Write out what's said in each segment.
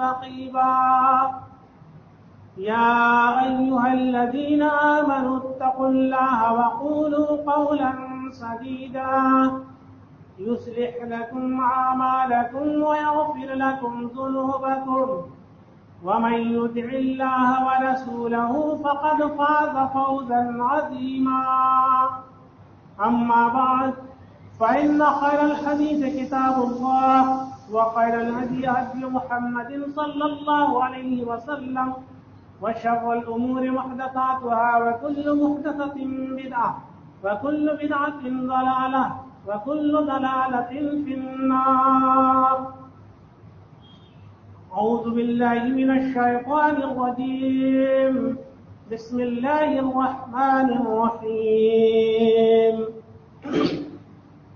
رقيبا. يا أيها الذين آمنوا اتقوا الله وقولوا قولا سديدا. يصلح لكم أعمالكم ويغفر لكم ذنوبكم. ومن يطع الله ورسوله فقد فاز فوزا عظيما. أما بعد، فإن خير الحديث كتاب الله. وخير الهدي هدي محمد صلى الله عليه وسلم وشر الأمور محدثاتها وكل محدثة بدعة وكل بدعة ضلالة وكل ضلالة في النار. أعوذ بالله من الشيطان الرجيم. بسم الله الرحمن الرحيم.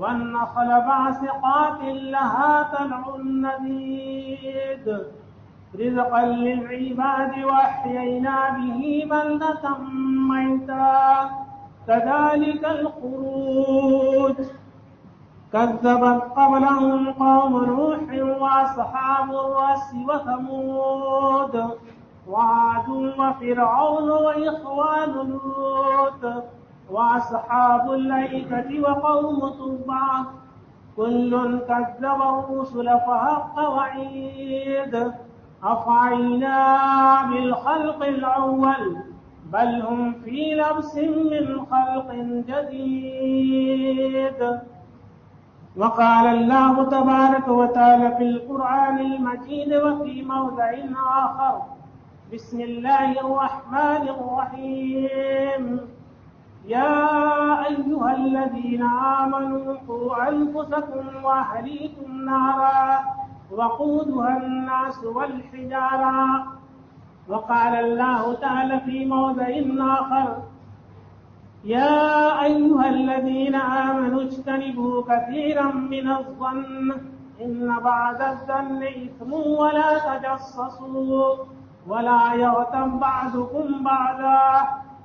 والنخل باسقات لها طلع نضيد رزقا للعباد وأحيينا به بلدة ميتا كذلك الخروج كذبت قبلهم قوم نوح وأصحاب الرس وثمود وعاد وفرعون وإخوان لوط وأصحاب الأيكة وقوم تبع كل كذب الرسل فحق وعيد. أفعينا بالخلق الأول، بل هم في لبس من خلق جديد. وقال الله تبارك وتعالى في القرآن المجيد وفي موضع آخر بسم الله الرحمن الرحيم. يا أيها الذين آمنوا قوا أنفسكم وأهليكم نارا وقودها الناس والحجارة. وقال الله تعالى في موضع آخر، يا أيها الذين آمنوا اجتنبوا كثيرا من الظن، إن بعد الظن إثم ولا تجصصوا ولا يغتم بعضكم بعضا.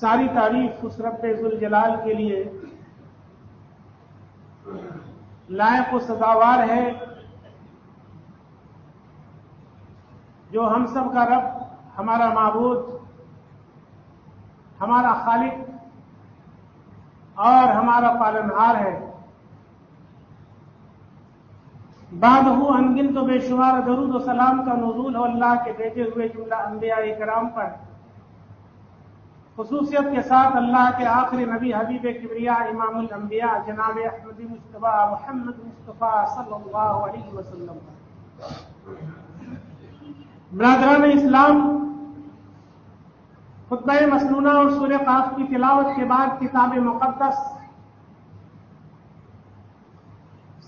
ساری تعریف اس رب ذوالجلال کے لیے لائق و سزاوار ہے جو ہم سب کا رب، ہمارا معبود، ہمارا خالق اور ہمارا پالنہار ہے۔ بعد ہو انگن تو بے شمار درود و سلام کا نزول ہو اللہ کے بھیجے ہوئے جملہ انبیاء کرام پر۔ خصوصیت کے ساتھ اللہ کے آخری نبی حبیب کبریا، امام الانبیاء جناب احمدی مصطفیٰ محمد مصطفیٰ صلی اللہ علیہ وسلم۔ برادران اسلام، خطبہ مصنوعہ اور سورہ قاف کی تلاوت کے بعد کتاب مقدس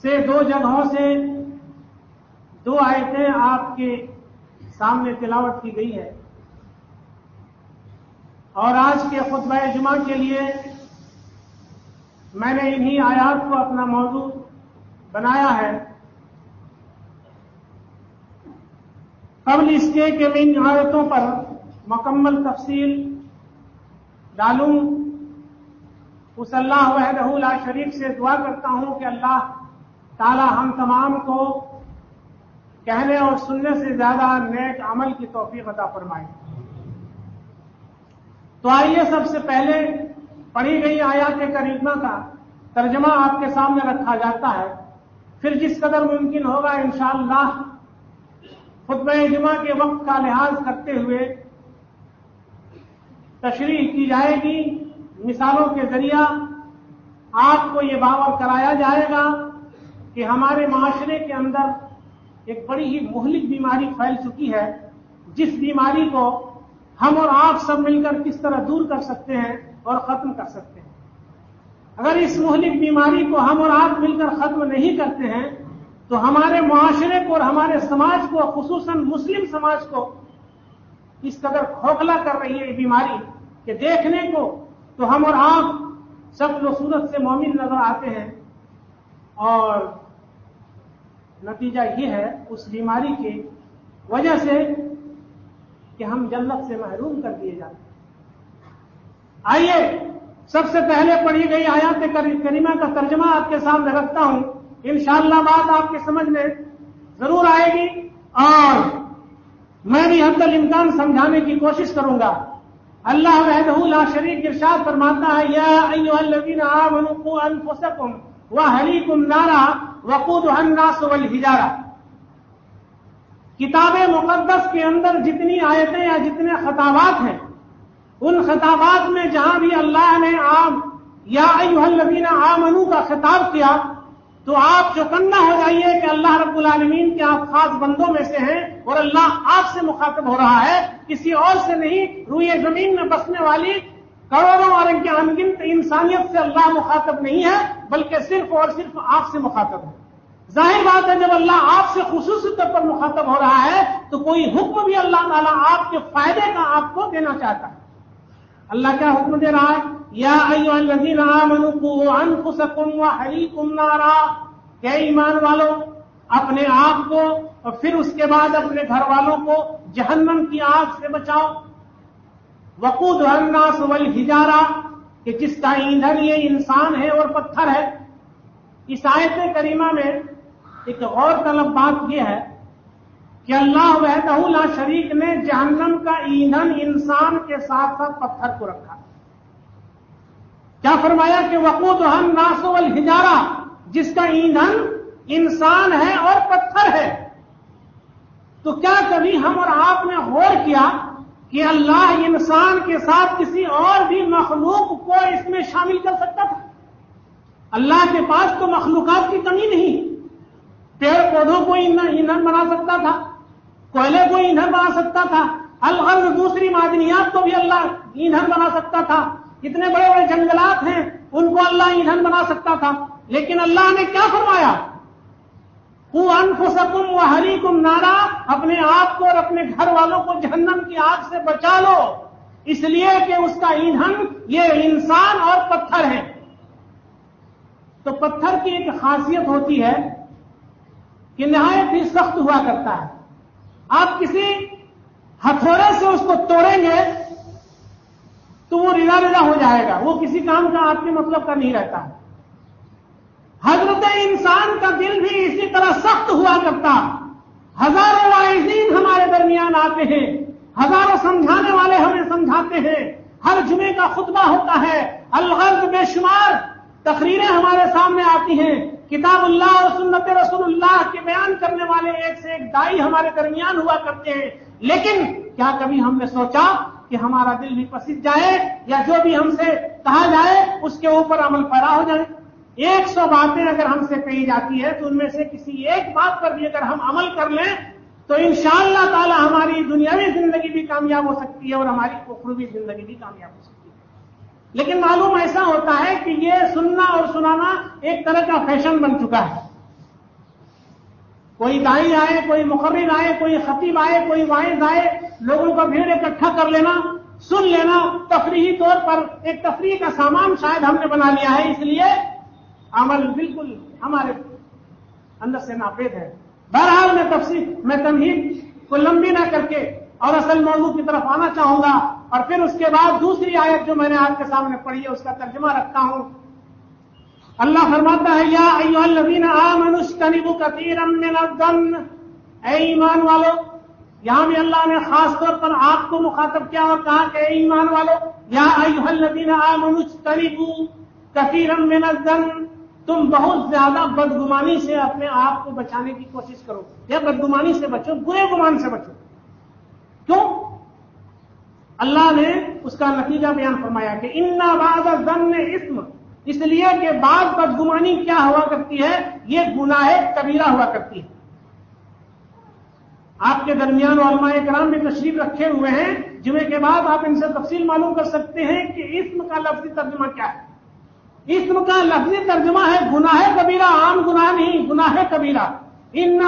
سے دو جگہوں سے دو آیتیں آپ کے سامنے تلاوت کی گئی ہے اور آج کے خطبہ جمعہ کے لیے میں نے انہی آیات کو اپنا موضوع بنایا ہے۔ قبل اس کے کہ میں ان آیتوں پر مکمل تفصیل ڈالوں، اس اللہ وحدہ لا شریف سے دعا کرتا ہوں کہ اللہ تعالی ہم تمام کو کہنے اور سننے سے زیادہ نیک عمل کی توفیق عطا فرمائے۔ تو آئیے سب سے پہلے پڑھی گئی آیات کریمہ کا ترجمہ آپ کے سامنے رکھا جاتا ہے۔ پھر جس قدر ممکن ہوگا انشاءاللہ خطبہ جمعہ کے وقت کا لحاظ کرتے ہوئے تشریح کی جائے گی۔ مثالوں کے ذریعہ آپ کو یہ باور کرایا جائے گا کہ ہمارے معاشرے کے اندر ایک بڑی ہی مہلک بیماری پھیل چکی ہے، جس بیماری کو ہم اور آپ سب مل کر کس طرح دور کر سکتے ہیں اور ختم کر سکتے ہیں؟ اگر اس مہلک بیماری کو ہم اور آپ مل کر ختم نہیں کرتے ہیں، تو ہمارے معاشرے کو اور ہمارے سماج کو، خصوصاً مسلم سماج کو، اس قدر کھوکھلا کر رہی ہے یہ بیماری کہ دیکھنے کو تو ہم اور آپ سب لوگ صورت سے مومن نظر آتے ہیں۔ اور نتیجہ یہ ہے، اس بیماری کی وجہ سے کہ ہم جنت سے محروم کر دیے جاتے ہیں۔ آئیے، سب سے پہلے پڑھی گئی آیات کریمہ کا ترجمہ آپ کے سامنے رکھتا ہوں۔ انشاءاللہ بات آپ کے سمجھ میں ضرور آئے گی۔ اور میں بھی حد الامکان سمجھانے کی کوشش کروں گا۔ اللہ وحدہ لا شریک ارشاد فرماتا ہے، یا ایوہ الذین آمنوا انفسکم وحلیکم نارا وقودها الناس والحجارہ۔ کتاب مقدس کے اندر جتنی آیتیں یا جتنے خطابات ہیں، ان خطابات میں جہاں بھی اللہ نے عام یا ایوہ الذین آمنو کا خطاب کیا، تو آپ چوکنا ہو جائیے کہ اللہ رب العالمین کے آپ خاص بندوں میں سے ہیں اور اللہ آپ سے مخاطب ہو رہا ہے۔ کسی اور سے نہیں، روئے زمین میں بسنے والی کروڑوں اور ان کے انگنت انسانیت سے اللہ مخاطب نہیں ہے، بلکہ صرف اور صرف آپ سے مخاطب ہے۔ ظاہر بات ہے، جب اللہ آپ سے خصوصی طور پر مخاطب ہو رہا ہے، تو کوئی حکم بھی اللہ تعالیٰ آپ کے فائدے کا آپ کو دینا چاہتا ہے۔ اللہ کیا حکم دے رہا ہے؟ یا ایوہ الذین انفسکم نارا۔ کہ ایمان والو؟ اپنے آپ کو اور پھر اس کے بعد اپنے گھر والوں کو جہنم کی آگ سے بچاؤ۔ وقود الناس والحجارہ، کہ جس کا ایندھن یہ انسان ہے اور پتھر ہے۔ اس آیت کریمہ میں ایک غور طلب بات یہ ہے کہ اللہ وحدہ لا شریک نے جہنم کا ایندھن انسان کے ساتھ ساتھ پتھر کو رکھا۔ کیا فرمایا کہ وقود ہم ناسو الحجارہ جس کا ایندھن انسان ہے اور پتھر ہے؟ تو کیا کبھی ہم اور آپ نے غور کیا کہ اللہ انسان کے ساتھ کسی اور بھی مخلوق کو اس میں شامل کر سکتا تھا؟ اللہ کے پاس تو مخلوقات کی کمی نہیں۔ پیڑ پودوں کو ایندھن بنا سکتا تھا۔ کوئلے کو ایندھن بنا سکتا تھا۔ الغرض دوسری معدنیات کو بھی اللہ ایندھن بنا سکتا تھا۔ اتنے بڑے بڑے جنگلات ہیں، ان کو اللہ ایندھن بنا سکتا تھا۔ لیکن اللہ نے کیا فرمایا؟ وہ انفسکم و ہری کم نارا۔ اپنے آپ کو اور اپنے گھر والوں کو جہنم کی آگ سے بچا لو۔ اس لیے کہ اس کا ایندھن یہ انسان اور پتھر ہے تو پتھر کی ایک خاصیت ہوتی ہے کہ نہایت ہی سخت ہوا کرتا ہے۔ آپ کسی ہتھوڑے سے اس کو توڑیں گے تو وہ ریلا ریلا ہو جائے گا۔ وہ کسی کام کا آپ کے مطلب کا نہیں رہتا۔ حضرت انسان کا دل بھی اسی طرح سخت ہوا کرتا۔ ہزاروں واعظین ہمارے درمیان آتے ہیں۔ ہزاروں سمجھانے والے ہمیں سمجھاتے ہیں۔ ہر جمعے کا خطبہ ہوتا ہے۔ الغرض بے شمار تقریریں ہمارے سامنے آتی ہیں۔ کتاب اللہ اور سنت رسول اللہ کے بیان کرنے والے ایک سے ایک دائی ہمارے درمیان ہوا کرتے ہیں۔ لیکن کیا کبھی ہم نے سوچا کہ ہمارا دل بھی پسند جائے یا جو بھی ہم سے کہا جائے اس کے اوپر عمل پیدا ہو جائے؟ ایک سو باتیں اگر ہم سے کہی جاتی ہے تو ان میں سے کسی ایک بات پر بھی اگر ہم عمل کر لیں تو ان شاء اللہ تعالی ہماری دنیاوی زندگی بھی کامیاب ہو سکتی ہے اور ہماری اخروی زندگی بھی کامیاب ہو سکتی ہے۔ لیکن معلوم ایسا ہوتا ہے کہ یہ سننا اور سنانا ایک طرح کا فیشن بن چکا ہے۔ کوئی دائی آئے، کوئی مقرر آئے، کوئی خطیب آئے، کوئی وائز آئے، لوگوں کا بھیڑ اکٹھا کر لینا، سن لینا۔ تفریحی طور پر ایک تفریح کا سامان شاید ہم نے بنا لیا ہے، اس لیے عمل بالکل ہمارے اندر سے ناپید ہے۔ بہرحال میں تفصیل، میں تمہید کو لمبی نہ کر کے اور اصل موضوع کی طرف آنا چاہوں گا۔ اور پھر اس کے بعد دوسری آیت جو میں نے آپ کے سامنے پڑھی ہے، اس کا ترجمہ رکھتا ہوں۔ اللہ فرماتا ہے، یا ایوہ الذین آمنوا کثیرا من الظن۔ اے ایمان والو، یہاں بھی اللہ نے خاص طور پر آپ کو مخاطب کیا اور کہا کہ اے ایمان والو، یا ایوہ الذین آمنوا اجتنبوا کثیرا من الظن۔ تم بہت زیادہ بدگمانی سے اپنے آپ کو بچانے کی کوشش کرو۔ یا بدگمانی سے بچو، برے گمان سے بچو۔ کیوں؟ اللہ نے اس کا نتیجہ بیان فرمایا کہ ان بعض زن اسم اس لیے کہ بعض بدگمانی کیا ہوا کرتی ہے؟ یہ گناہ کبیرہ ہوا کرتی ہے۔ آپ کے درمیان علماء کرام بھی تشریف رکھے ہوئے ہیں۔ جمعے کے بعد آپ ان سے تفصیل معلوم کر سکتے ہیں کہ اسم کا لفظی ترجمہ کیا ہے۔ اسم کا لفظی ترجمہ ہے گناہ کبیرہ، عام گناہ نہیں، گناہ کبیرہ۔ ان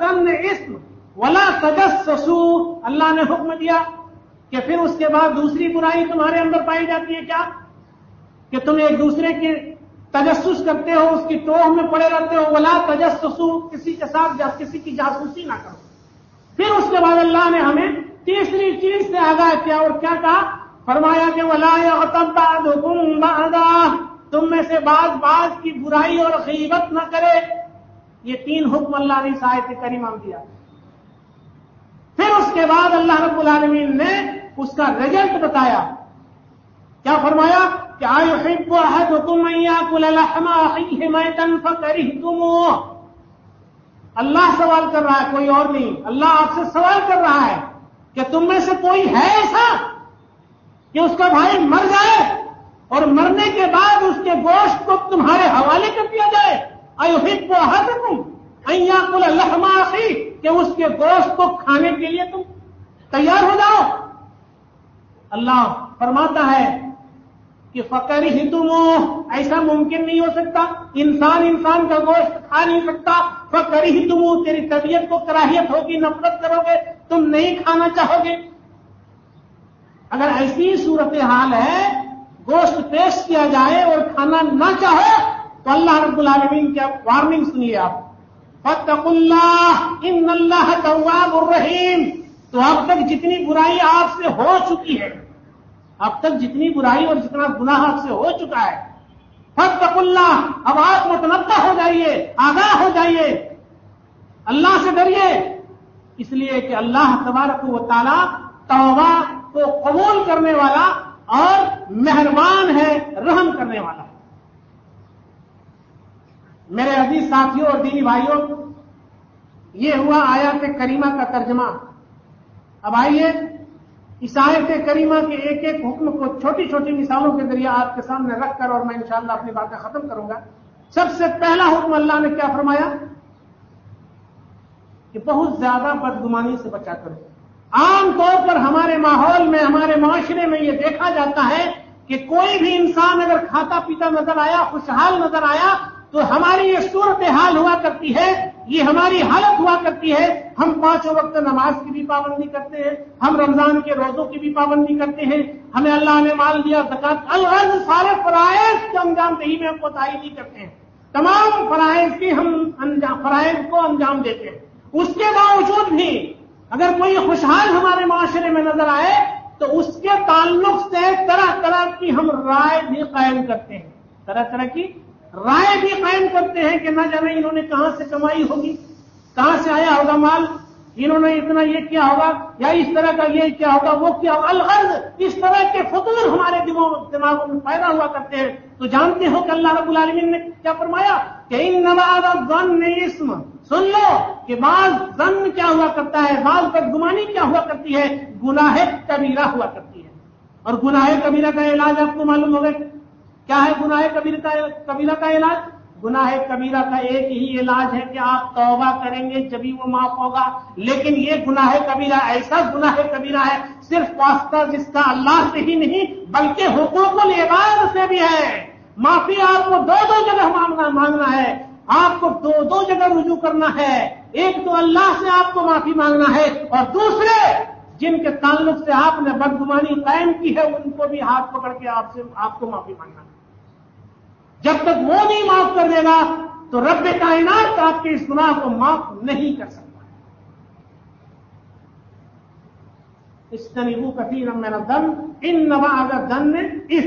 گن اسم ولا تجسسو اللہ نے حکم دیا کہ پھر اس کے بعد دوسری برائی تمہارے اندر پائی جاتی ہے کیا؟ کہ تم ایک دوسرے کے تجسس کرتے ہو، اس کی ٹوہ میں پڑے رہتے ہو، ولا تجسسو، کسی کے ساتھ کسی کی جاسوسی نہ کرو۔ پھر اس کے بعد اللہ نے ہمیں تیسری چیز سے آگاہ کیا اور کیا کہا؟ فرمایا کہ ولا بعضکم تم میں سے بعض بعض کی برائی اور غیبت نہ کرے۔ یہ تین حکم اللہ نے سایت کریمہ دیا۔ پھر اس کے بعد اللہ رب العالمین نے اس کا رزلٹ بتایا۔ کیا فرمایا کہ کو تم تم اللہ سوال کر رہا ہے، کوئی اور نہیں۔ اللہ آپ سے سوال کر رہا ہے کہ تم میں سے کوئی ہے ایسا کہ اس کا بھائی مر جائے اور مرنے کے بعد اس کے گوشت کو تمہارے حوالے کر دیا جائے؟ ایوہد کو حد تم ایا کل اللہ کہ اس کے گوشت کو کھانے کے لیے تم تیار ہو جاؤ۔ اللہ فرماتا ہے کہ فقر ہی تم ایسا ممکن نہیں ہو سکتا۔ انسان انسان کا گوشت کھا نہیں سکتا۔ فقر ہی تم تیری طبیعت کو کراہیت ہوگی، نفرت کرو گے، تم نہیں کھانا چاہو گے۔ اگر ایسی صورت حال ہے، گوشت پیش کیا جائے اور کھانا نہ چاہے تو اللہ رب العالمین کیا وارننگ سنیے آپ۔ فتق اللہ ان اللہ تواب الرحیم تو اب تک جتنی برائی آپ سے ہو چکی ہے، اب تک جتنی برائی اور جتنا گناہ آپ سے ہو چکا ہے فتق اللہ، اب آپ متنوع ہو جائیے، آگاہ ہو جائیے، اللہ سے ڈریے۔ اس لیے کہ اللہ تبارک و تعالیٰ توبہ کو قبول کرنے والا اور مہربان ہے، رحم کرنے والا۔ ہے میرے عزیز ساتھیوں اور دینی بھائیوں، یہ ہوا آیات کریمہ کا ترجمہ۔ اب آئیے اس آیت کریمہ کے ایک ایک حکم کو چھوٹی چھوٹی مثالوں کے ذریعے آپ کے سامنے رکھ کر اور میں انشاءاللہ اپنی باتیں ختم کروں گا۔ سب سے پہلا حکم اللہ نے کیا فرمایا؟ کہ بہت زیادہ بدگمانی سے بچا کرو۔ عام طور پر ہمارے ماحول میں، ہمارے معاشرے میں یہ دیکھا جاتا ہے کہ کوئی بھی انسان اگر کھاتا پیتا نظر آیا، خوشحال نظر آیا، تو ہماری یہ صورت حال ہوا کرتی ہے یہ ہماری حالت ہوا کرتی ہے۔ ہم پانچوں وقت نماز کی بھی پابندی کرتے ہیں۔ ہم رمضان کے روزوں کی بھی پابندی کرتے ہیں۔ ہمیں اللہ نے مال دیا، زکات۔ الغرض سارے فرائض کے انجام دہی میں ہم کو نہیں کرتے ہیں۔ تمام فرائض کی ہم فرائض کو انجام دیتے ہیں۔ اس کے باوجود بھی اگر کوئی خوشحال ہمارے معاشرے میں نظر آئے، تو اس کے تعلق سے طرح طرح کی ہم رائے بھی قائم کرتے ہیں۔ طرح طرح کی رائے بھی قائم کرتے ہیں کہ نہ جانے انہوں نے کہاں سے کمائی ہوگی، کہاں سے آیا ہوگا مال، انہوں نے اتنا یہ کیا ہوگا، یا اس طرح کا یہ کیا ہوگا، وہ کیا ہوگا، الغرض اس طرح کے فطور ہمارے دماغوں میں پیدا ہوا کرتے ہیں۔ تو جانتے ہو کہ اللہ رب العالمین نے کیا فرمایا؟ کہ ان نواز زن نے اسم۔ سن لو کہ بعض زن کیا ہوا کرتا ہے، بعض بدگمانی کیا ہوا کرتی ہے، گناہ کبیرہ ہوا کرتی ہے۔ اور گناہ کبیرہ کا علاج آپ کو معلوم ہوگا۔ کیا ہے گناہ کبیرہ کا علاج؟ گناہ کبیرہ کا ایک ہی علاج ہے کہ آپ توبہ کریں گے جبھی وہ معاف ہوگا۔ لیکن یہ گناہ کبیرہ ایسا گناہ کبیرہ ہے، صرف واسطہ جس کا اللہ سے ہی نہیں، بلکہ حقوق العباد سے بھی ہے۔ معافی آپ کو دو دو جگہ مانگنا ہے۔ آپ کو دو دو جگہ رجوع کرنا ہے۔ ایک تو اللہ سے آپ کو معافی مانگنا ہے اور دوسرے، جن کے تعلق سے آپ نے بدگمانی قائم کی ہے، ان کو بھی ہاتھ پکڑ کے آپ سے آپ کو معافی مانگنا ہے۔ جب تک وہ نہیں معاف کر دے گا، تو رب کائنات آپ کے اس گناہ کو معاف نہیں کر سکتا۔ اس طریقوں کثیر میرا دم ان نوا اگر دن نے اس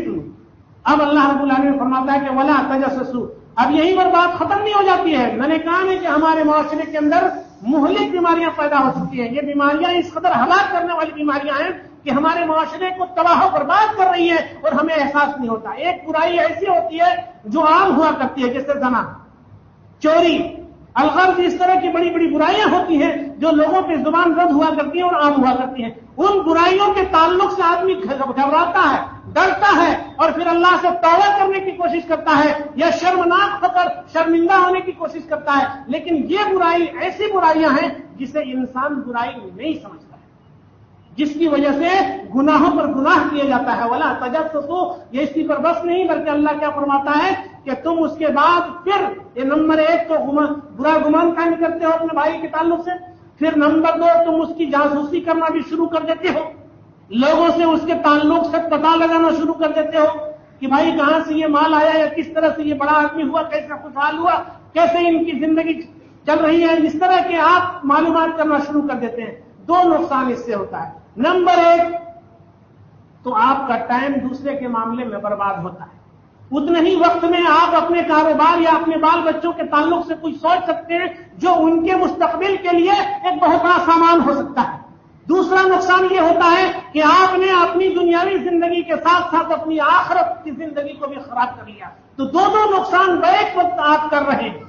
اب اللہ رب اللہ فرماتا ہے کہ ولا تجسسو۔ اب یہیں پر بات ختم نہیں ہو جاتی ہے۔ میں نے کہا نہیں کہ ہمارے معاشرے کے اندر مہلک بیماریاں پیدا ہو چکی ہیں۔ یہ بیماریاں اس قدر ہلاک کرنے والی بیماریاں ہیں کہ ہمارے معاشرے کو تباہ و برباد کر رہی ہے اور ہمیں احساس نہیں ہوتا۔ ایک برائی ایسی ہوتی ہے جو عام ہوا کرتی ہے، جیسے زنا، چوری، الغرض اس طرح کی بڑی بڑی برائیاں ہوتی ہیں جو لوگوں پہ زبان رد ہوا کرتی ہیں اور عام ہوا کرتی ہیں۔ ان برائیوں کے تعلق سے آدمی گھبراتا ہے، ڈرتا ہے اور پھر اللہ سے توبہ کرنے کی کوشش کرتا ہے یا شرمناک ہو کر شرمندہ ہونے کی کوشش کرتا ہے۔ لیکن یہ برائی ایسی برائیاں ہیں جسے انسان برائی نہیں سمجھتا۔ جس کی وجہ سے گناہوں پر گناہ کیا جاتا ہے۔ والا تجب تو یہ اسی پر بس نہیں، بلکہ اللہ کیا فرماتا ہے کہ تم اس کے بعد پھر یہ نمبر ایک تو برا گمان قائم کرتے ہو اپنے بھائی کے تعلق سے۔ پھر نمبر دو، تم اس کی جاسوسی کرنا بھی شروع کر دیتے ہو۔ لوگوں سے اس کے تعلق سے پتا لگانا شروع کر دیتے ہو کہ بھائی کہاں سے یہ مال آیا یا کس طرح سے یہ بڑا آدمی ہوا کیسا خوشحال ہوا، کیسے ان کی زندگی چل رہی ہے۔ اس طرح کے آپ معلومات کرنا شروع کر دیتے ہیں۔ دو نقصان اس سے ہوتا ہے۔ نمبر ایک، تو آپ کا ٹائم دوسرے کے معاملے میں برباد ہوتا ہے۔ اتنے ہی وقت میں آپ اپنے کاروبار یا اپنے بال بچوں کے تعلق سے کچھ سوچ سکتے ہیں جو ان کے مستقبل کے لیے ایک بہت بڑا سامان ہو سکتا ہے۔ دوسرا نقصان یہ ہوتا ہے کہ آپ نے اپنی دنیاوی زندگی کے ساتھ ساتھ اپنی آخرت کی زندگی کو بھی خراب کر لیا۔ تو دو دو نقصان بیک وقت آپ کر رہے ہیں۔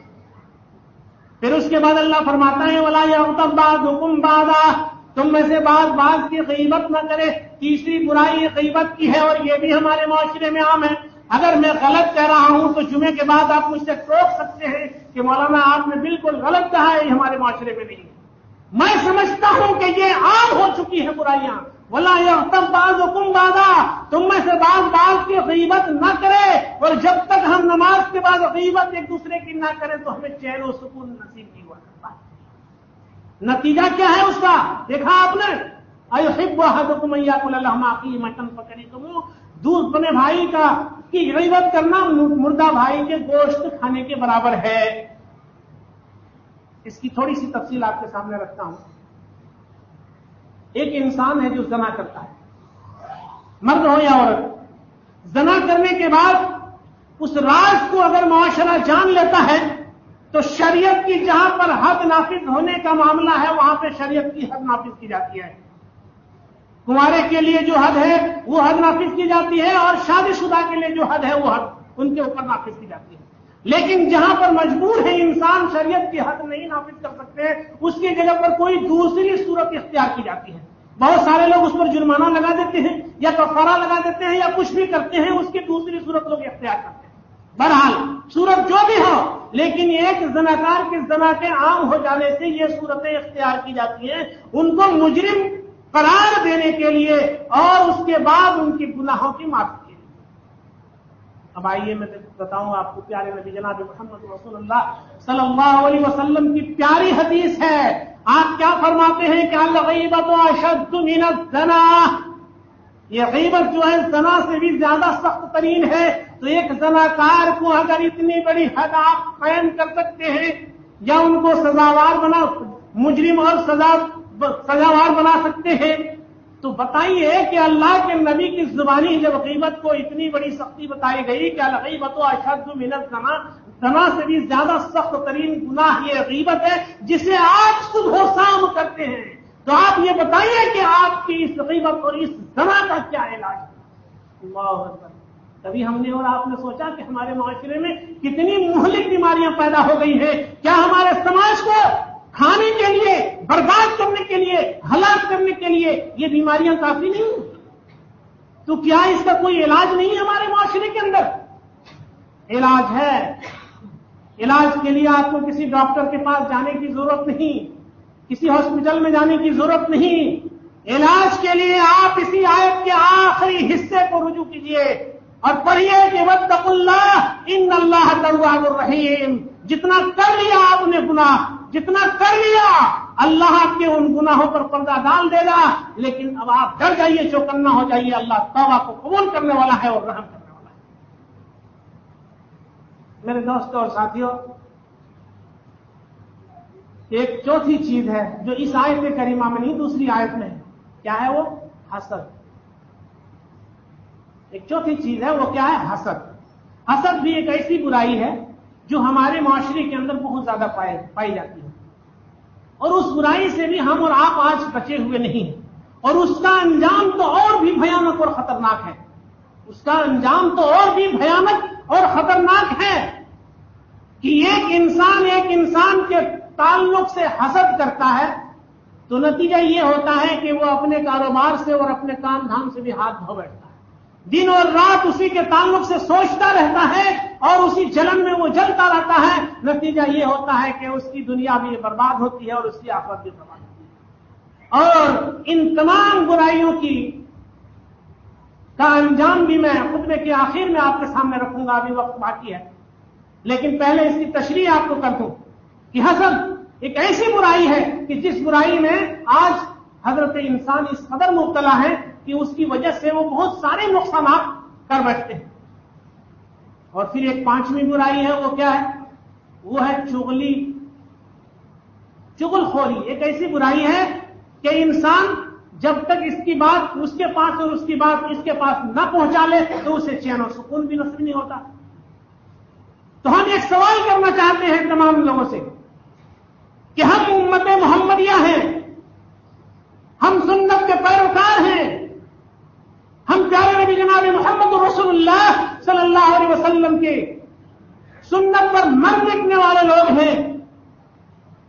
پھر اس کے بعد اللہ فرماتا ہے، ولا یا حکم بادا تم میں سے بعض بعض کی غیبت نہ کرے، تیسری برائی غیبت کی ہے اور یہ بھی ہمارے معاشرے میں عام ہے۔ اگر میں غلط کہہ رہا ہوں تو جمعے کے بعد آپ مجھ سے ٹوک سکتے ہیں کہ مولانا آپ نے بالکل غلط کہا ہے، یہ ہمارے معاشرے میں نہیں۔ میں سمجھتا ہوں کہ یہ عام ہو چکی ہے برائیاں۔ بولا یہ تب باز حکم دادا تم میں سے بعض بعض کی غیبت نہ کرے اور جب تک ہم نماز کے بعد غیبت ایک دوسرے کی نہ کریں تو ہمیں چین و سکون نصیب نہیں ہوا نتیجہ کیا ہے اس کا؟ دیکھا آپ نے؟ حکمیا کو مٹن پکڑی تم دودھ بنے بھائی کا کی غیبت کرنا مردہ بھائی کے گوشت کھانے کے برابر ہے۔ اس کی تھوڑی سی تفصیل آپ کے سامنے رکھتا ہوں۔ ایک انسان ہے جو زنا کرتا ہے۔ مرد ہو یا عورت، زنا کرنے کے بعد اس راز کو اگر معاشرہ جان لیتا ہے تو شریعت کی جہاں پر حد نافذ ہونے کا معاملہ ہے، وہاں پہ شریعت کی حد نافذ کی جاتی ہے۔ کنوارے کے لیے جو حد ہے، وہ حد نافذ کی جاتی ہے اور شادی شدہ کے لیے جو حد ہے، وہ حد ان کے اوپر نافذ کی جاتی ہے۔ لیکن جہاں پر مجبور ہے انسان شریعت کی حد نہیں نافذ کر سکتے، اس کی جگہ پر کوئی دوسری صورت اختیار کی جاتی ہے۔ بہت سارے لوگ اس پر جرمانہ لگا دیتے ہیں یا کفارہ لگا دیتے ہیں یا کچھ بھی کرتے ہیں، اس کی دوسری صورت لوگ اختیار کرتے ہیں۔ بہرحال، صورت جو بھی ہو لیکن ایک زناکار کے زنا کے عام ہو جانے سے یہ صورتیں اختیار کی جاتی ہیں۔ ان کو مجرم قرار دینے کے لیے اور اس کے بعد ان کی گناہوں کی معافی کے لیے۔ اب آئیے، میں بتاؤں آپ کو، پیارے نبی جناب محمد رسول اللہ صلی اللہ علیہ وسلم کی پیاری حدیث ہے۔ آپ کیا فرماتے ہیں کہ اللہ اشد من الزنا؟ یہ غیبت جو ہے زنا سے بھی زیادہ سخت ترین ہے۔ تو ایک زناکار کو اگر اتنی بڑی حد آپ قائم کر سکتے ہیں یا ان کو سزاوار بنا، مجرم اور سزا، سزاوار بنا سکتے ہیں، تو بتائیے کہ اللہ کے نبی کی زبانی جب غیبت کو اتنی بڑی سختی بتائی گئی کہ الغیبت و اشد منت زنا زنا سے بھی زیادہ سخت ترین گناہ یہ غیبت ہے جسے آپ صبح و شام کرتے ہیں۔ تو آپ یہ بتائیے کہ آپ کی اس غیبت اور اس زنا کا کیا علاج ہے؟ اللہ کبھی ہم نے اور آپ نے سوچا کہ ہمارے معاشرے میں کتنی مہلک بیماریاں پیدا ہو گئی ہیں؟ کیا ہمارے سماج کو کھانے کے لیے، برباد کرنے کے لیے، ہلاک کرنے کے لیے یہ بیماریاں کافی نہیں تو کیا اس کا کوئی علاج نہیں ہے ہمارے معاشرے کے اندر؟ علاج ہے۔ علاج کے لیے آپ کو کسی ڈاکٹر کے پاس جانے کی ضرورت نہیں۔ کسی ہاسپٹل میں جانے کی ضرورت نہیں۔ علاج کے لیے آپ اسی آیت کے آخری حصے کو رجوع کیجیے اور پڑھیے کہ وطق اللہ ان اللہ تواب الرحیم جتنا کر لیا آپ نے گناہ، جتنا کر لیا اللہ آپ کے ان گناہوں پر پردہ ڈال دے گا۔ لیکن اب آپ ڈر جائیے، چوکنا ہو جائیے، اللہ توبہ کو قبول کرنے والا ہے اور رحم کرنے والا ہے۔ میرے دوستوں اور ساتھیوں ایک چوتھی چیز ہے جو اس آیت میں کریمہ میں نہیں، دوسری آیت میں۔ ہے کیا ہے وہ؟ حسد۔ ایک چوتھی چیز ہے وہ کیا ہے؟ حسد۔ حسد بھی ایک ایسی برائی ہے جو ہمارے معاشرے کے اندر بہت زیادہ پائی جاتی ہے۔ اور اس برائی سے بھی ہم اور آپ آج بچے ہوئے نہیں ہیں۔ اور اس کا انجام تو اور بھی بھیانک اور خطرناک ہے۔ اس کا انجام تو اور بھی بھیانک اور خطرناک ہے کہ ایک انسان ایک انسان کے تعلق سے حسد کرتا ہے تو نتیجہ یہ ہوتا ہے کہ وہ اپنے کاروبار سے اور اپنے کام دھام سے بھی ہاتھ دھو بیٹھتا ہے۔ دن اور رات اسی کے تعلق سے سوچتا رہتا ہے اور اسی جلن میں وہ جلتا رہتا ہے۔ نتیجہ یہ ہوتا ہے کہ اس کی دنیا بھی برباد ہوتی ہے اور اس کی آفت بھی برباد ہوتی ہے۔ اور ان تمام برائیوں کی کا انجام بھی میں خطبے کے آخر میں آپ کے سامنے رکھوں گا، ابھی وقت باقی ہے۔ لیکن پہلے اس کی تشریح آپ کو کر دوں۔ کہ حسد ایک ایسی برائی ہے کہ جس برائی میں آج حضرت انسان اس قدر مبتلا ہے کہ اس کی وجہ سے وہ بہت سارے نقصانات کر بیٹھتے ہیں۔ اور پھر ایک پانچویں برائی ہے، وہ کیا ہے؟ وہ ہے چگلی چگل خوری ایک ایسی برائی ہے کہ انسان جب تک اس کی بات اس کے پاس اور اس کی بات اس کے پاس نہ پہنچا لے تو اسے چین اور سکون بھی نصیب نہیں ہوتا۔ تو ہم ایک سوال کرنا چاہتے ہیں تمام لوگوں سے۔ کہ ہم امت محمدیہ ہیں، ہم سنت کے پیروکار ہیں۔ ہم پیارے نبی جناب محمد رسول اللہ صلی اللہ علیہ وسلم کے سنت پر من لکھنے والے لوگ ہیں۔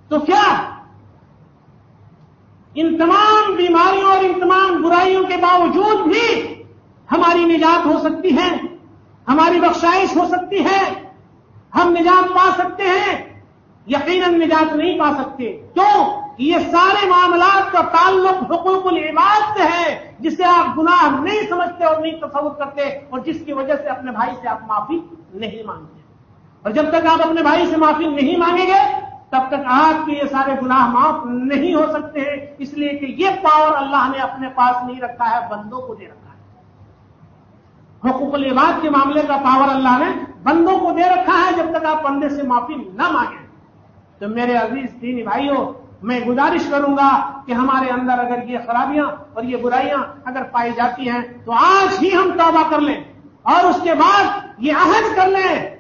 تو کیا ان تمام بیماریوں اور ان تمام برائیوں کے باوجود بھی ہماری نجات ہو سکتی ہے؟ ہماری بخشائش ہو سکتی ہے؟ ہم نجات پا سکتے ہیں؟ یقیناً نجات نہیں پا سکتے۔ کیوں؟ یہ سارے معاملات کا تعلق حقوق العباد سے ہے، جسے آپ گناہ نہیں سمجھتے اور نہیں تصور کرتے، اور جس کی وجہ سے اپنے بھائی سے آپ معافی نہیں مانگتے۔ اور جب تک آپ اپنے بھائی سے معافی نہیں مانگیں گے، تب تک آپ کے یہ سارے گناہ معاف نہیں ہو سکتے ہیں۔ اس لیے کہ یہ پاور اللہ نے اپنے پاس نہیں رکھا ہے، بندوں کو دے رکھا ہے۔ حقوق العباد کے معاملے کا پاور اللہ نے بندوں کو دے رکھا ہے، جب تک آپ بندے سے معافی نہ مانگیں۔ تو میرے عزیز تین بھائیوں، میں گزارش کروں گا کہ ہمارے اندر اگر یہ خرابیاں اور یہ برائیاں اگر پائی جاتی ہیں، تو آج ہی ہم توبہ کر لیں اور اس کے بعد یہ عہد کر لیں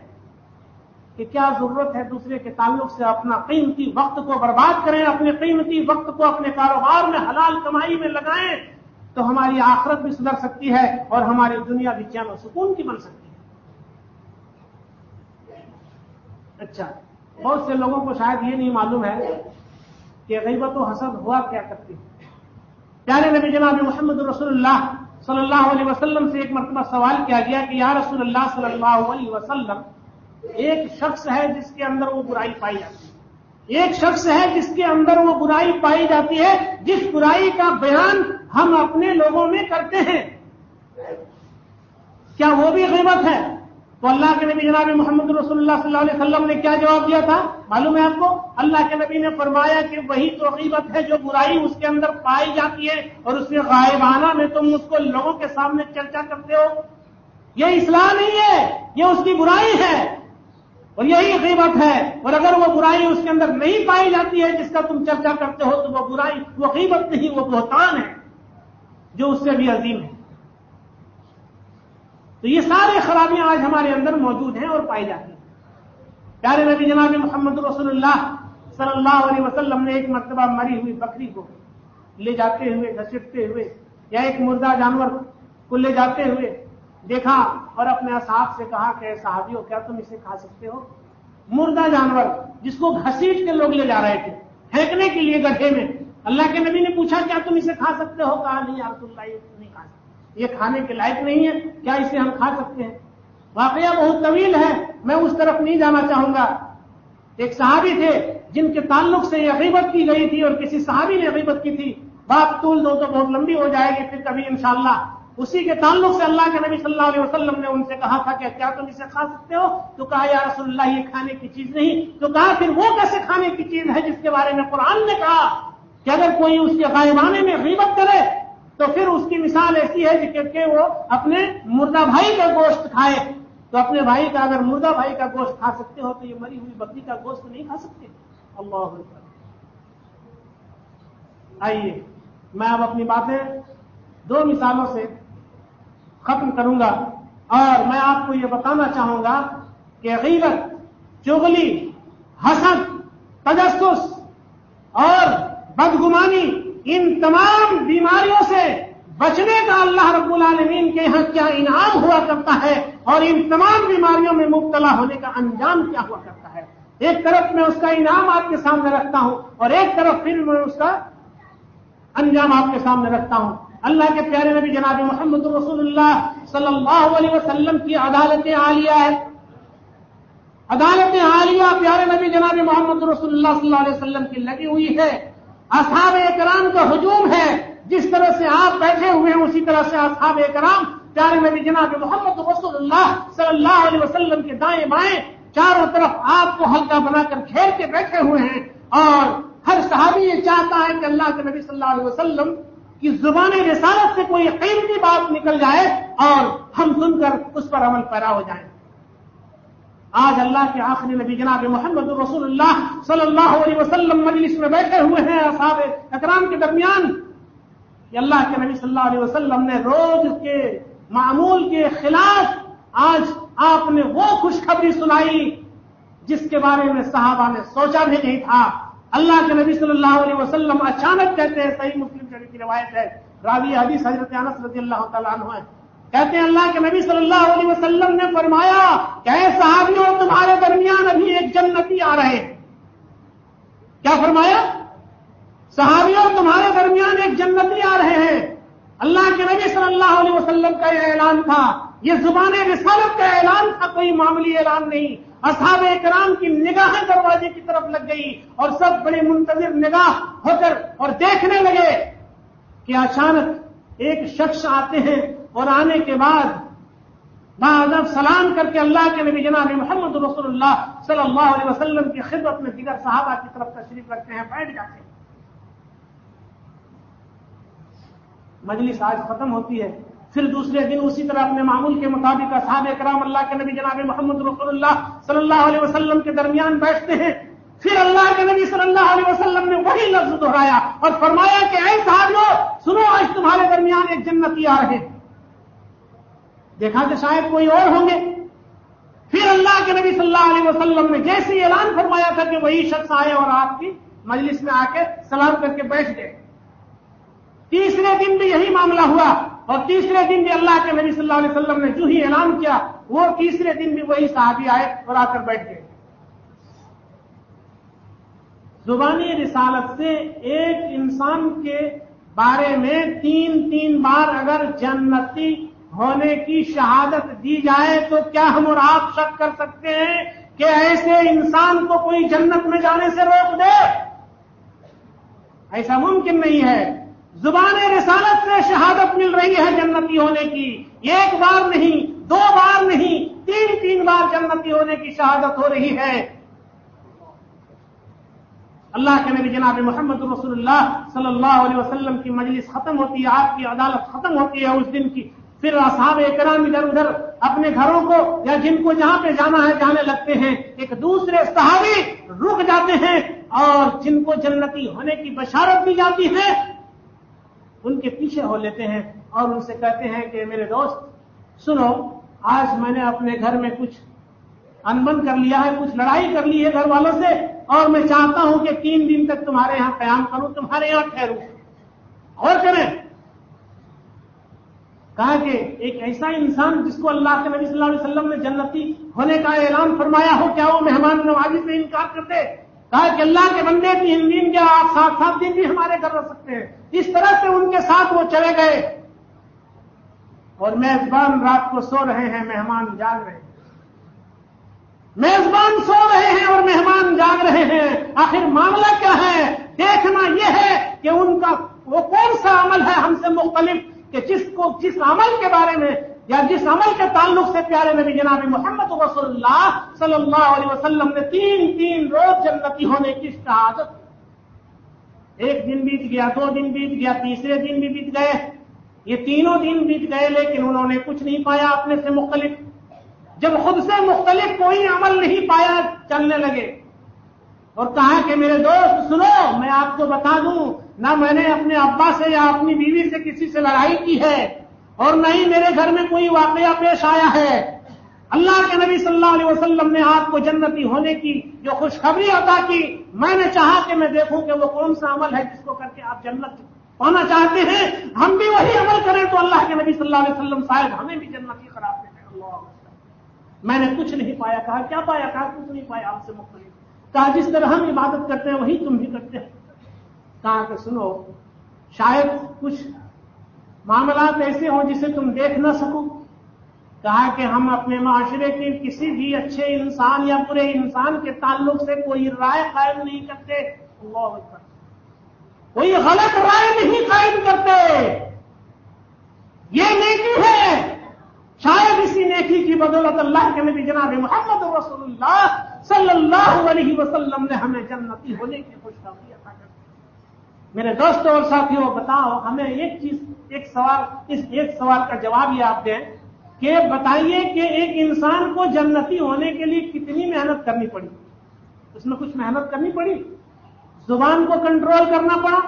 کہ کیا ضرورت ہے دوسرے کے تعلق سے اپنا قیمتی وقت کو برباد کریں، اپنے قیمتی وقت کو اپنے کاروبار میں حلال کمائی میں لگائیں، تو ہماری آخرت بھی سدھر سکتی ہے اور ہماری دنیا بھی چین و سکون کی بن سکتی ہے۔ اچھا۔ بہت سے لوگوں کو شاید یہ نہیں معلوم ہے کہ غیبت و حسد ہوا کیا کرتی پیارے نبی جناب محمد رسول اللہ صلی اللہ علیہ وسلم سے ایک مرتبہ سوال کیا گیا کہ یا رسول اللہ صلی اللہ علیہ وسلم، ایک شخص ہے جس کے اندر وہ برائی پائی جاتی ہے۔ ایک شخص ہے جس کے اندر وہ برائی پائی جاتی ہے، جس برائی کا بیان ہم اپنے لوگوں میں کرتے ہیں۔ کیا وہ بھی غیبت ہے؟ تو اللہ کے نبی جناب محمد رسول اللہ صلی اللہ علیہ وسلم نے کیا جواب دیا تھا؟ معلوم ہے آپ کو؟ اللہ کے نبی نے فرمایا کہ وہی تو غیبت ہے جو برائی اس کے اندر پائی جاتی ہے اور اس میں غائبانہ میں تم اس کو لوگوں کے سامنے چرچا کرتے ہو۔ یہ اصلاح نہیں ہے، یہ اس کی برائی ہے اور یہی غیبت ہے۔ اور اگر وہ برائی اس کے اندر نہیں پائی جاتی ہے جس کا تم چرچا کرتے ہو تو وہ برائی، وہ غیبت نہیں، وہ بہتان ہے جو اس سے بھی عظیم ہے۔ تو یہ سارے خرابیاں آج ہمارے اندر موجود ہیں اور پائی جاتی ہیں۔ پیارے نبی جناب محمد رسول اللہ صلی اللہ علیہ وسلم نے ایک مرتبہ مری ہوئی بکری کو لے جاتے ہوئے گھسٹتے ہوئے، یا ایک مردہ جانور کو لے جاتے ہوئے دیکھا اور اپنے اصحاب سے کہا کہ صحابیوں کیا تم اسے کھا سکتے ہو؟ مردہ جانور جس کو گھسیٹ کے لوگ لے جا رہے تھے، پھینکنے کے لیے گڈھے میں۔ اللہ کے نبی نے پوچھا، کیا تم اسے کھا سکتے ہو؟ کہا، نہیں آپ اللہ یہ نہیں کھا سکتے۔ یہ کھانے کے لائق نہیں ہے، کیا اسے ہم کھا سکتے ہیں؟ واقعہ بہت طویل ہے، میں اس طرف نہیں جانا چاہوں گا۔ ایک صحابی تھے، جن کے تعلق سے یہ غیبت کی گئی تھی اور کسی صحابی نے غیبت کی تھی۔ بات طول دو تو بہت لمبی ہو جائے گی، پھر کبھی انشاءاللہ۔ اسی کے تعلق سے اللہ کے نبی صلی اللہ علیہ وسلم نے ان سے کہا تھا کہ کیا تم اسے کھا سکتے ہو؟ تو کہا، یا رسول اللہ، یہ کھانے کی چیز نہیں۔ تو کہا، پھر وہ کیسے کھانے کی چیز ہے جس کے بارے میں قرآن نے کہا کہ اگر کوئی اس کے غائبانے میں غیبت کرے تو پھر اس کی مثال ایسی ہے کہ وہ اپنے مردہ بھائی کا گوشت کھائے، تو اپنے بھائی کا اگر مردہ بھائی کا گوشت کھا سکتے ہو تو یہ مری ہوئی بکری کا گوشت نہیں کھا سکتے۔ اللہ آئیے، میں اب اپنی باتیں دو مثالوں سے ختم کروں گا اور میں آپ کو یہ بتانا چاہوں گا کہ غیرت، چغلی، حسد، تجسس اور بدگمانی ان تمام بیماریوں سے بچنے کا اللہ رب العالمین کے یہاں کیا انعام ہوا کرتا ہے اور ان تمام بیماریوں میں مبتلا ہونے کا انجام کیا ہوا کرتا ہے؟ ایک طرف میں اس کا انعام آپ کے سامنے رکھتا ہوں اور ایک طرف پھر میں اس کا انجام آپ کے سامنے رکھتا ہوں۔ اللہ کے پیارے نبی جناب محمد رسول اللہ صلی اللہ علیہ وسلم کی عدالت عالیہ ہے۔ عدالت عالیہ پیارے نبی جناب محمد رسول اللہ صلی اللہ علیہ وسلم کی لگی ہوئی ہے۔ اصحاب اکرام کا ہجوم ہے۔ جس طرح سے آپ بیٹھے ہوئے ہیں، اسی طرح سے اصحاب اکرام پیارے نبی جناب محمد رسول اللہ صلی اللہ علیہ وسلم کے دائیں بائیں چاروں طرف آپ کو ہلکا بنا کر کھیل کے بیٹھے ہوئے ہیں۔ اور ہر صحابی یہ چاہتا ہے کہ اللہ کے نبی صلی اللہ علیہ وسلم کہ زبان رسالت سے کوئی قیمتی بات نکل جائے اور ہم سن کر اس پر عمل پیرا ہو جائیں۔ آج اللہ کے آخری نبی جناب محمد رسول اللہ صلی اللہ علیہ وسلم مجلس میں بیٹھے ہوئے ہیں اصحاب اکرام کے درمیان کہ اللہ کے نبی صلی اللہ علیہ وسلم نے روز کے معمول کے خلاف آج آپ نے وہ خوشخبری سنائی جس کے بارے میں صحابہ نے سوچا بھی نہیں تھا۔ اللہ کے نبی صلی اللہ علیہ وسلم اچانک کہتے ہیں، صحیح مسلم شریف کی روایت ہے، راوی حدیث حضرت انس رضی اللہ تعالیٰ عنہ ہے۔ کہتے ہیں اللہ کے نبی صلی اللہ علیہ وسلم نے فرمایا کہ صحابیوں، تمہارے درمیان ابھی ایک جنتی آ رہے ہیں۔ کیا فرمایا؟ صحابیوں، تمہارے درمیان ایک جنتی آ رہے ہیں۔ اللہ کے نبی صلی اللہ علیہ وسلم کا یہ اعلان تھا۔ یہ زبان رسالت کا اعلان تھا، کوئی معمولی اعلان نہیں۔ اصحاب کرام کی نگاہ دروازے کی طرف لگ گئی اور سب بڑے منتظر نگاہ ہو کر اور دیکھنے لگے کہ اچانک ایک شخص آتے ہیں۔ اور آنے کے بعد ادب سلام کر کے اللہ کے نبی جناب محمد رسول اللہ صلی اللہ علیہ وسلم کی خدمت میں دیگر صحابہ کی طرف تشریف رکھتے ہیں، بیٹھ جاتے ہیں۔ مجلس آج ختم ہوتی ہے، پھر دوسرے دن اسی طرح اپنے معمول کے مطابق اصحاب کرام اللہ کے نبی جناب محمد رسول اللہ صلی اللہ علیہ وسلم کے درمیان بیٹھتے ہیں۔ پھر اللہ کے نبی صلی اللہ علیہ وسلم نے وہی لفظ دہرایا اور فرمایا کہ اے صحابیوں سنو، آج تمہارے درمیان ایک جنتی آ رہے دیکھا کہ شاید کوئی اور ہوں گے۔ پھر اللہ کے نبی صلی اللہ علیہ وسلم نے جیسے اعلان فرمایا تھا کہ وہی شخص آئے اور آپ کی مجلس میں آ کے سلام کر کے بیٹھ گئے تیسرے دن بھی یہی معاملہ ہوا اور تیسرے دن بھی اللہ کے نبی صلی اللہ علیہ وسلم نے جو ہی اعلان کیا، وہ تیسرے دن بھی وہی صحابی آئے اور آ کر بیٹھ گئے۔ زبانی رسالت سے ایک انسان کے بارے میں تین تین بار اگر جنتی ہونے کی شہادت دی جائے تو کیا ہم اور آپ شک کر سکتے ہیں کہ ایسے انسان کو کوئی جنت میں جانے سے روک دے؟ ایسا ممکن نہیں ہے۔ زبان رسالت سے شہادت مل رہی ہے جنتی ہونے کی۔ ایک بار نہیں، دو بار نہیں، تین تین بار جنتی ہونے کی شہادت ہو رہی ہے۔ اللہ کے نبی جناب محمد رسول اللہ صلی اللہ علیہ وسلم کی مجلس ختم ہوتی ہے، آپ کی عدالت ختم ہوتی ہے، اس دن کی پھر اصحاب اکرام ادھر ادھر اپنے گھروں کو یا جن کو جہاں پہ جانا ہے جانے لگتے ہیں، ایک دوسرے صحابی رک جاتے ہیں اور جن کو جنتی ہونے کی بشارت دی جاتی ہے، ان کے پیچھے ہو لیتے ہیں اور ان سے کہتے ہیں کہ میرے دوست، سنو، آج میں نے اپنے گھر میں کچھ انبن کر لیا ہے، کچھ لڑائی کر لی ہے گھر والوں سے اور میں چاہتا ہوں کہ تین دن تک تمہارے یہاں قیام کروں، تمہارے یہاں ٹھہروں۔ اور کریں۔ کہا کہ ایک ایسا انسان جس کو اللہ کے نبی صلی اللہ علیہ وسلم نے جنتی ہونے کا اعلان فرمایا ہو، کیا وہ مہمان نوازی سے انکار کرتے؟ کہا کہ اللہ کے بندے تین دن کیا آپ سات سات دن بھی ہمارے گھر رہ سکتے ہیں۔ اس طرح سے ان کے ساتھ وہ چلے گئے۔ اور میزبان رات کو سو رہے ہیں، مہمان جاگ رہے ہیں۔ میزبان سو رہے ہیں اور مہمان جاگ رہے ہیں۔ آخر معاملہ کیا ہے؟ دیکھنا یہ ہے کہ ان کا وہ کون سا عمل ہے ہم سے مختلف؟ کہ جس کو جس عمل کے بارے میں یا جس عمل کے تعلق سے پیارے نبی جناب محمد رسول اللہ صلی اللہ علیہ وسلم نے تین تین روز جنتی ہونے کی شہادت ایک دن بیت گیا، دو دن بیت گیا، تیسرے دن بھی بیت گئے۔ یہ تینوں دن بیت گئے لیکن انہوں نے کچھ نہیں پایا اپنے سے مختلف۔ جب خود سے مختلف کوئی عمل نہیں پایا، چلنے لگے۔ اور کہا کہ میرے دوست، سنو، میں آپ کو بتا دوں۔ نہ میں نے اپنے ابا سے یا اپنی بیوی سے کسی سے لڑائی کی ہے اور نہ ہی میرے گھر میں کوئی واقعہ پیش آیا ہے۔ اللہ کے نبی صلی اللہ علیہ وسلم نے آپ کو جنتی ہونے کی جو خوشخبری عطا کی، میں نے چاہا کہ میں دیکھوں کہ وہ کون سا عمل ہے جس کو کر کے آپ جنت پانا چاہتے ہیں۔ ہم بھی وہی عمل کریں تو اللہ کے نبی صلی اللہ علیہ وسلم شاید ہمیں بھی جنتی خراب دے اللہ میں نے کچھ نہیں پایا، کہا، کیا پایا؟ کہا، کچھ نہیں پایا، آپ سے مختلف۔ کہا، جس طرح ہم عبادت کرتے ہیں، وہی تم بھی کرتے ہیں۔ کہا کہ سنو، شاید کچھ معاملات ایسے ہوں جسے تم دیکھ نہ سکو۔ کہا کہ ہم اپنے معاشرے کے کسی بھی اچھے انسان یا برے انسان کے تعلق سے کوئی رائے قائم نہیں کرتے۔ اللہ کوئی غلط رائے نہیں قائم کرتے۔ یہ نیکی ہے۔ شاید اسی نیکی کی بدولت اللہ کے نبی جناب محمد رسول اللہ صلی اللہ علیہ وسلم نے ہمیں جنتی ہونے کی خوشخبری عطا کر میرے دوستوں اور ساتھیوں، بتاؤ، ہمیں ایک چیز، ایک سوال، اس ایک سوال کا جواب یہ آپ دیں کہ بتائیے کہ ایک انسان کو جنتی ہونے کے لیے کتنی محنت کرنی پڑی؟ اس میں کچھ محنت کرنی پڑی؟ زبان کو کنٹرول کرنا پڑا؟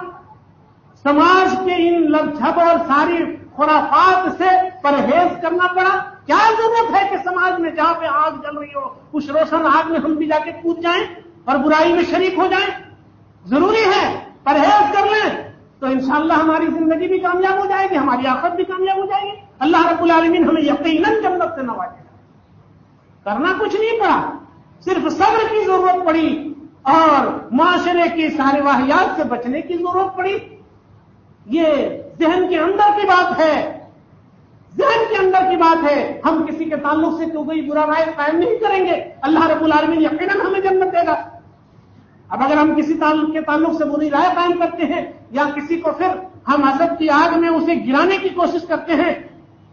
سماج کے ان لگ اور ساری خرافات سے پرہیز کرنا پڑا؟ کیا ضرورت ہے کہ سماج میں جہاں پہ آگ جل رہی ہو اس روشن آگ میں ہم بھی جا کے کود جائیں اور برائی میں شریک ہو جائیں؟ ضروری ہے پرہیز کر لیں، تو انشاءاللہ ہماری زندگی بھی کامیاب ہو جائے گی، ہماری آفت بھی کامیاب ہو جائے گی۔ اللہ رب العالمین ہمیں یقیناً جنت سے نوازے گا۔ کرنا کچھ نہیں پڑا، صرف صبر کی ضرورت پڑی اور معاشرے کی سارے واحیات سے بچنے کی ضرورت پڑی۔ یہ ذہن کے اندر کی بات ہے۔ ذہن کے اندر کی بات ہے۔ ہم کسی کے تعلق سے تو کوئی برا رائے قائم نہیں کریں گے۔ اللہ رب العالمین یقیناً ہمیں جنت دے گا۔ اب اگر ہم کسی تعلق کے تعلق سے بری رائے قائم کرتے ہیں یا کسی کو پھر ہم حسد کی آگ میں اسے گرانے کی کوشش کرتے ہیں،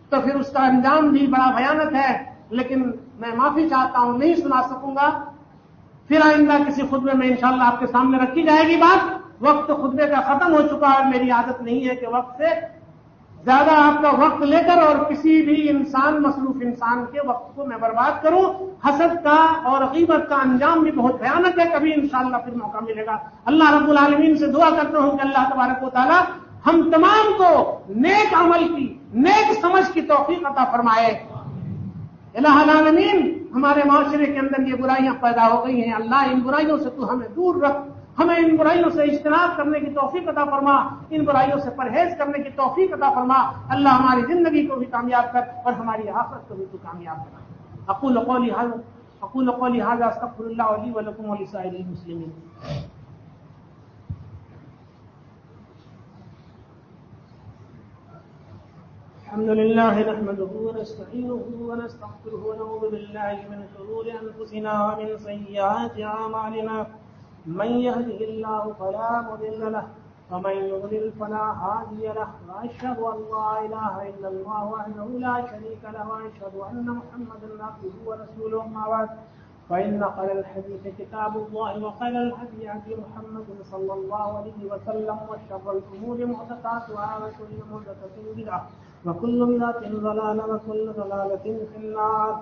تو پھر اس کا انجام بھی بڑا بھیانک ہے۔ لیکن میں معافی چاہتا ہوں، نہیں سنا سکوں گا۔ پھر آئندہ کسی خطبے میں انشاءاللہ آپ کے سامنے رکھی جائے گی بات۔ وقت خطبے کا ختم ہو چکا ہے، میری عادت نہیں ہے کہ وقت سے زیادہ آپ کا وقت لے کر اور کسی بھی انسان، مصروف انسان کے وقت کو میں برباد کروں، حسد کا اور عقیبت کا انجام بھی بہت بھیانک ہے، کبھی انشاءاللہ پھر موقع ملے گا۔ اللہ رب العالمین سے دعا کرتا ہوں کہ اللہ تبارک و تعالیٰ ہم تمام کو نیک عمل کی، نیک سمجھ کی توفیق عطا فرمائے۔ اللہ العالمین، ہمارے معاشرے کے اندر یہ برائیاں پیدا ہو گئی ہیں۔ اللہ، ان برائیوں سے تو ہمیں دور رکھ۔ ہمیں ان برائیوں سے اجتناب کرنے کی توفیق عطا فرما، ان برائیوں سے پرہیز کرنے کی توفیق عطا فرما۔ اللہ ہماری زندگی کو بھی کامیاب کر اور ہماری آفت کو بھی تو کامیاب کرا اقول قولی حاضر اقول قولی حاضر استغفر اللہ علی ولکم ولسائر المسلمین۔ الحمد لله نحمده ونستعينه ونستغفره ونعوذ بالله من شرور انفسنا ومن سيئات اعمالنا۔ من يهده الله فلا مضل له، ومن يضلل فلا هادي له واشهد ان لا اله الا الله وحده لا شريك له واشهد ان محمدا عبده ورسوله ما بعد فان خير الحديث كتاب الله، وخير الهدي هدي محمد صلى الله عليه وسلم، وشر الامور محدثاتها، وكل محدثه بدعه وكل بدعه ضلاله وكل ضلاله في النار.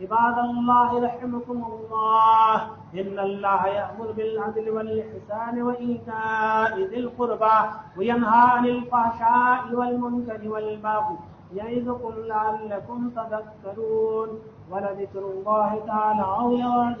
عباد الله رحمكم الله إن الله يأمر بالعدل والإحسان وإيتاء ذي القربى وينهى عن الفحشاء والمنكر والبغي يعظكم لعلكم تذكرون ولذكر الله تعالى أولى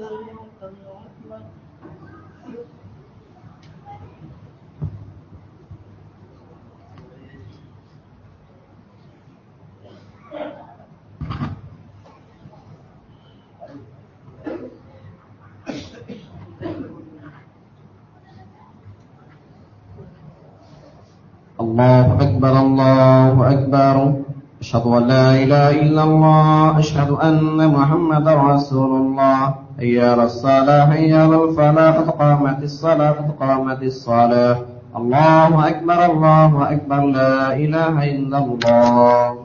الله أكبر الله أكبر. أشهد أن لا إله إلا الله، أشهد أن محمد رسول الله. هيا على الصلاة هيا على الفلاح، قد قامت الصلاة، قد قامت الصلاة. الله أكبر الله أكبر، لا إله إلا الله.